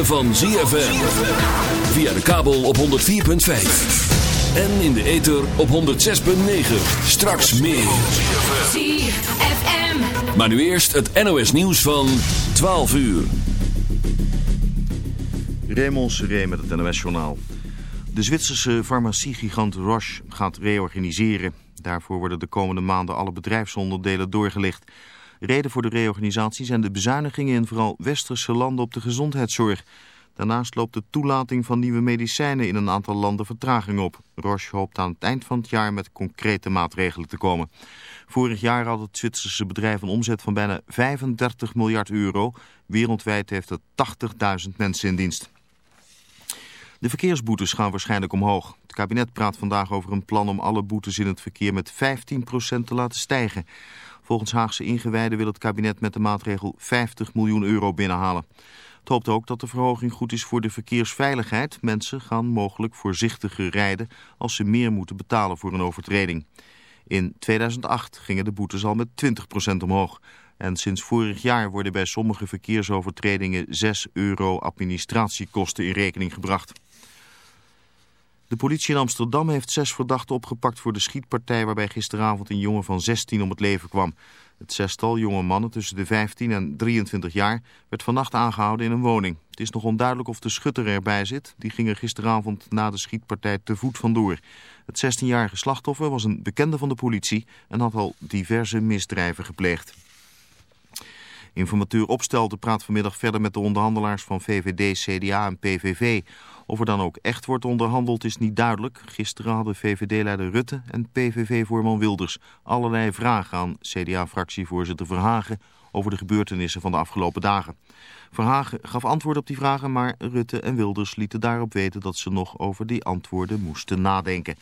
Ritme van ZFM. Via de kabel op 104.5. En in de ether op 106.9. Straks meer. ZFM. Maar nu eerst het NOS nieuws van 12 uur. Raymond Seré met het NOS-journaal. De Zwitserse farmaciegigant Roche gaat reorganiseren. Daarvoor worden de komende maanden alle bedrijfsonderdelen doorgelicht. Reden voor de reorganisatie zijn de bezuinigingen in vooral westerse landen op de gezondheidszorg. Daarnaast loopt de toelating van nieuwe medicijnen in een aantal landen vertraging op. Roche hoopt aan het eind van het jaar met concrete maatregelen te komen. Vorig jaar had het Zwitserse bedrijf een omzet van bijna 35 miljard euro. Wereldwijd heeft het 80.000 mensen in dienst. De verkeersboetes gaan waarschijnlijk omhoog. Het kabinet praat vandaag over een plan om alle boetes in het verkeer met 15% te laten stijgen. Volgens Haagse ingewijden wil het kabinet met de maatregel 50 miljoen euro binnenhalen. Het hoopt ook dat de verhoging goed is voor de verkeersveiligheid. Mensen gaan mogelijk voorzichtiger rijden als ze meer moeten betalen voor een overtreding. In 2008 gingen de boetes al met 20% omhoog. En sinds vorig jaar worden bij sommige verkeersovertredingen 6 euro administratiekosten in rekening gebracht. De politie in Amsterdam heeft zes verdachten opgepakt voor de schietpartij waarbij gisteravond een jongen van 16 om het leven kwam. Het zestal jonge mannen tussen de 15 en 23 jaar werd vannacht aangehouden in een woning. Het is nog onduidelijk of de schutter erbij zit. Die ging er gisteravond na de schietpartij te voet vandoor. Het 16-jarige slachtoffer was een bekende van de politie en had al diverse misdrijven gepleegd. Informateur Opstelten praat vanmiddag verder met de onderhandelaars van VVD, CDA en PVV. Of er dan ook echt wordt onderhandeld is niet duidelijk. Gisteren hadden VVD-leider Rutte en PVV-voorman Wilders allerlei vragen aan CDA-fractievoorzitter Verhagen over de gebeurtenissen van de afgelopen dagen. Verhagen gaf antwoord op die vragen, maar Rutte en Wilders lieten daarop weten dat ze nog over die antwoorden moesten nadenken.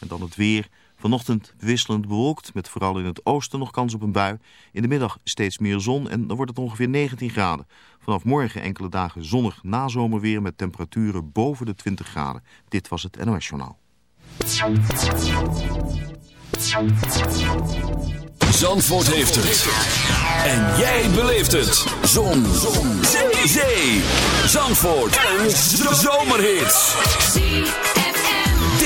En dan het weer. Vanochtend wisselend bewolkt, met vooral in het oosten nog kans op een bui. In de middag steeds meer zon en dan wordt het ongeveer 19 graden. Vanaf morgen enkele dagen zonnig nazomerweer met temperaturen boven de 20 graden. Dit was het NOS Journaal. Zandvoort heeft het. En jij beleeft het. Zon. Zon. Zee. Zee. Zandvoort. Een zomerhit.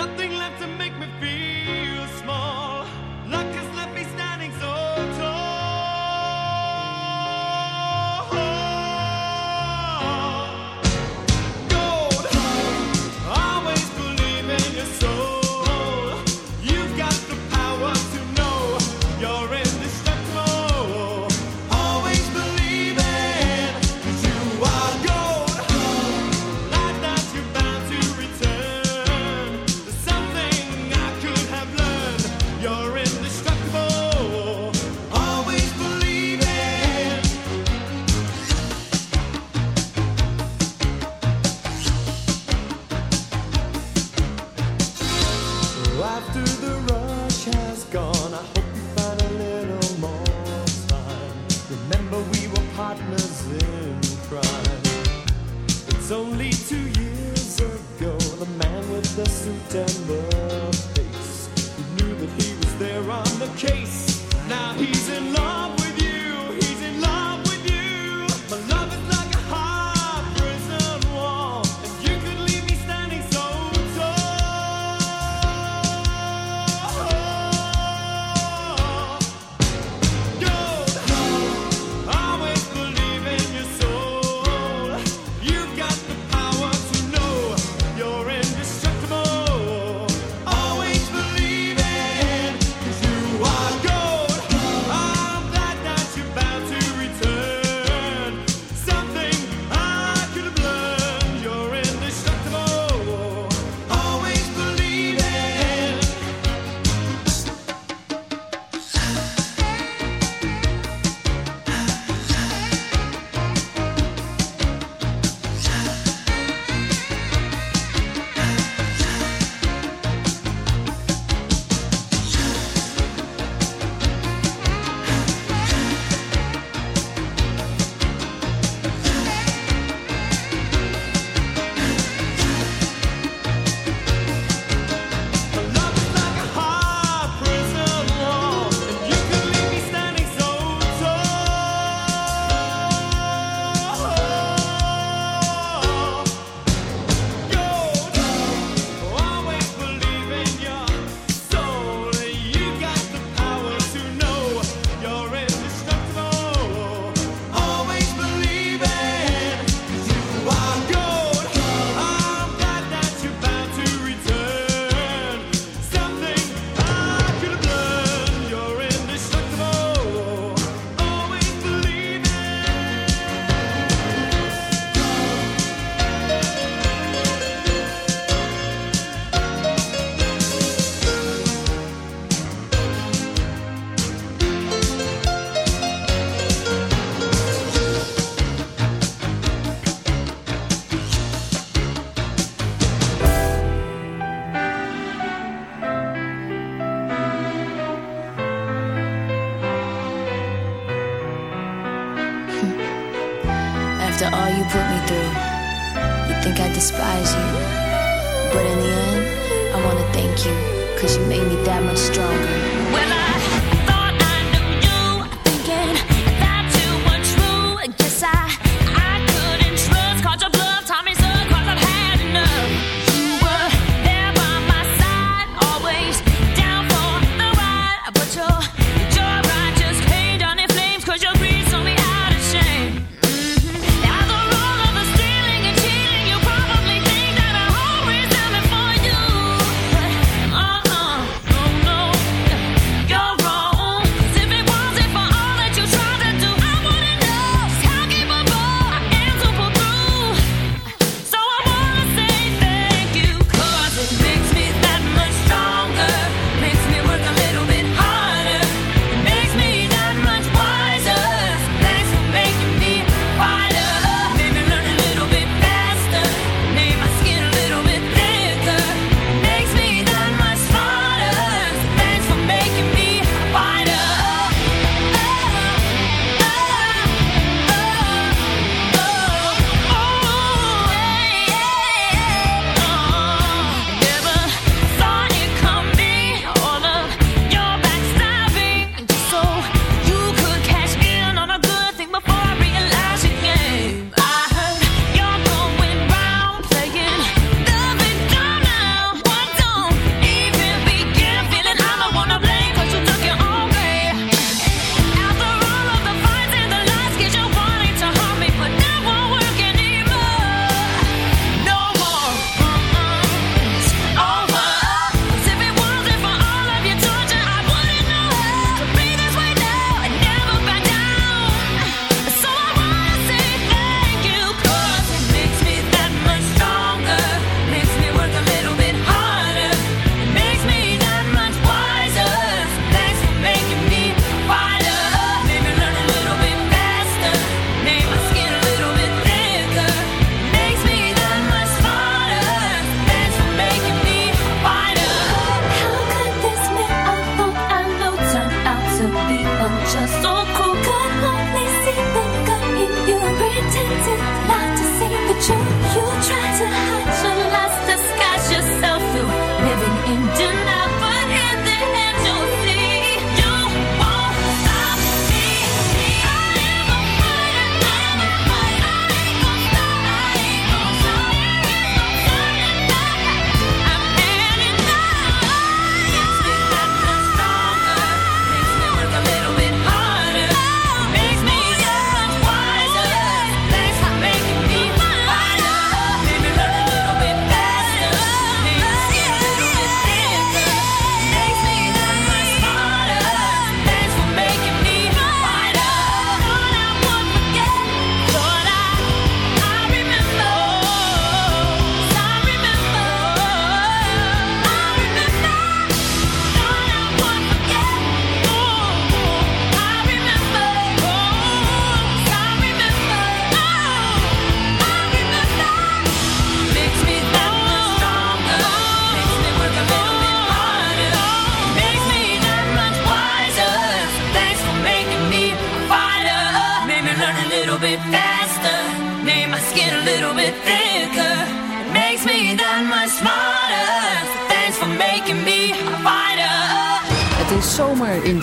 Nothing September.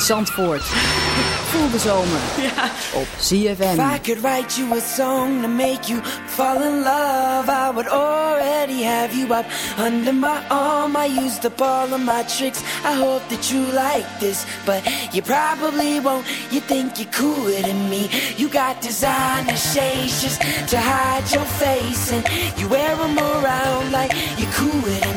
Zandvoort. Voel de zomer op ZFM. If I could write you a song to make you fall in love, I would already have you up under my arm. I used up all of my tricks. I hope that you like this, but you probably won't. You think you're cooler than me. You got designer shades just to hide your face, and you wear them around like you're cooler than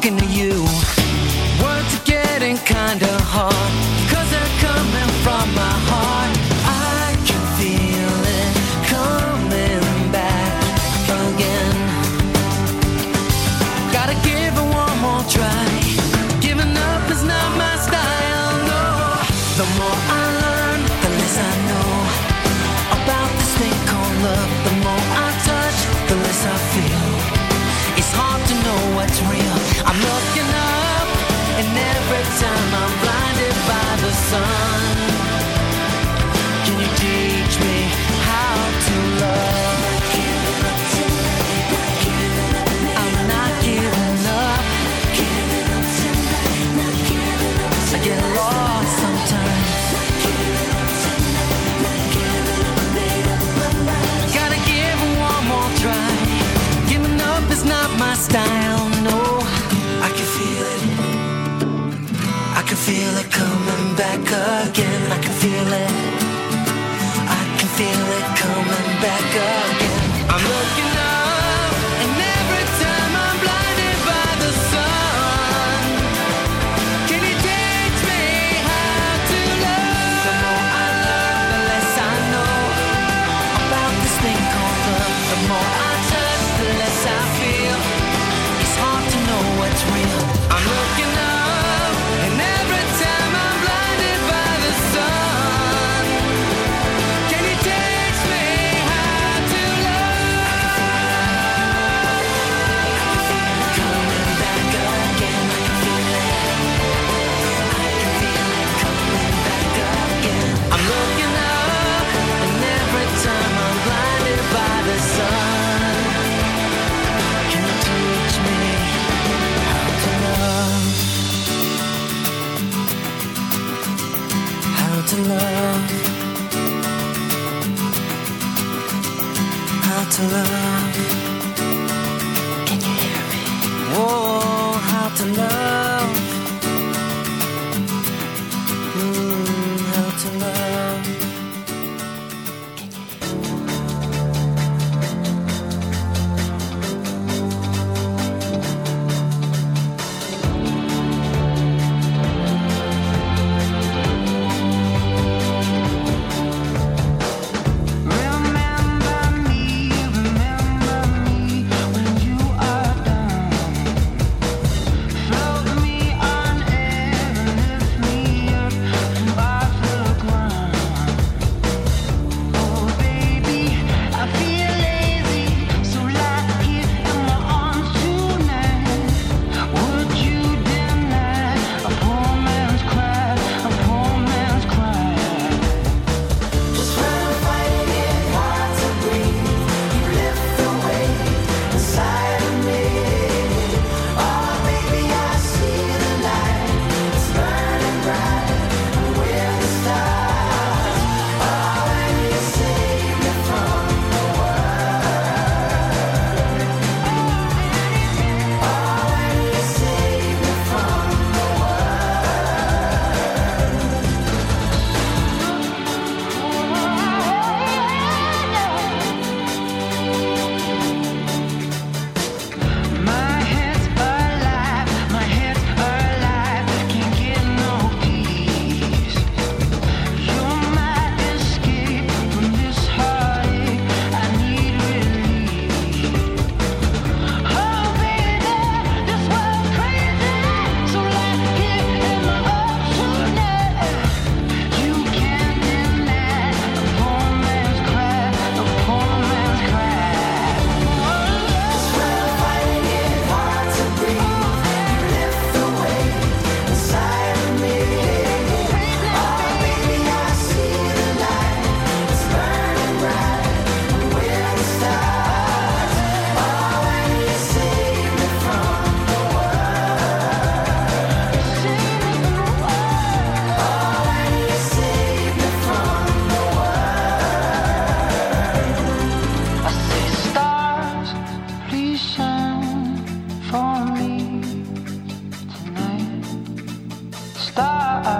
talking to you. again. ah, ah.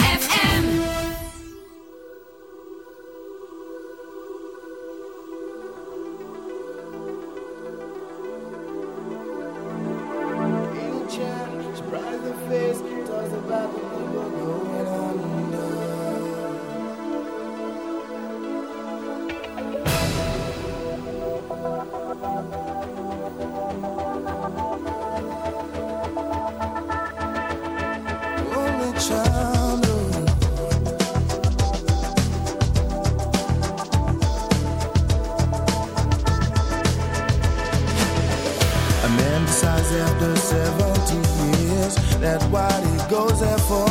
myself for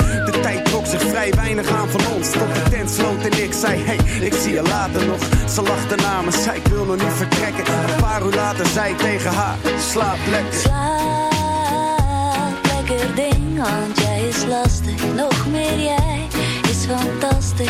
Trok zich vrij weinig aan van ons. Tot de tent sloot en ik zei, hey, ik zie je later nog. Ze lachte na me, zei ik wil nog niet vertrekken. Een paar uur later zei ik tegen haar, slaap lekker. Slaap lekker ding, want jij is lastig. Nog meer jij is fantastisch.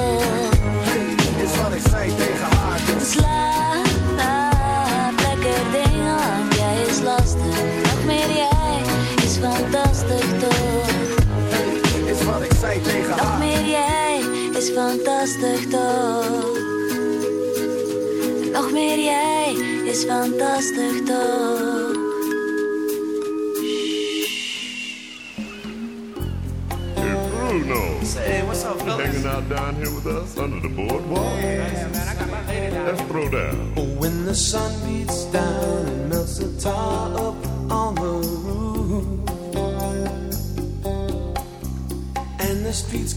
Fantastisch toch. Nog meer jij is fantastisch toch. Bruno. Hey, what's up, fellas? Hanging out down here with us under the boardwalk. Let's throw down. When the sun beats down and melts the tar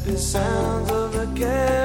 Happy sounds of the carousel.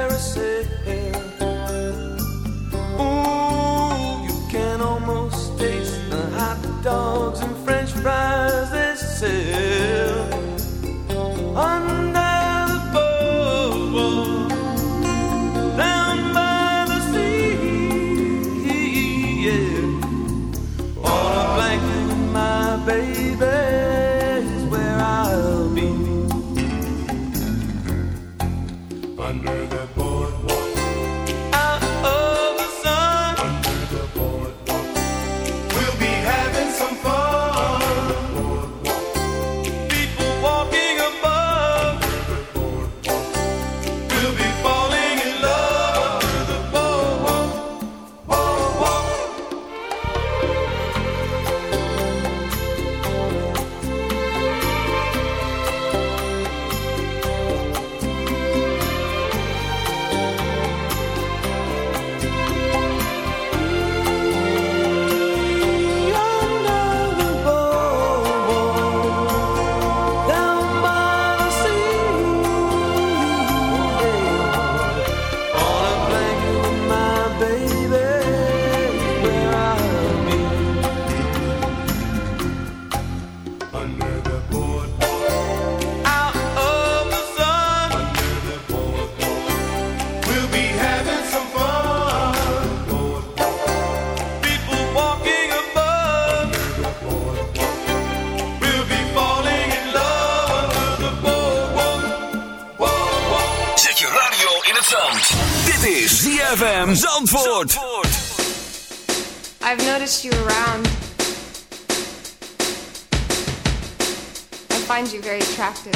you very attractive.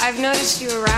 I've noticed you around.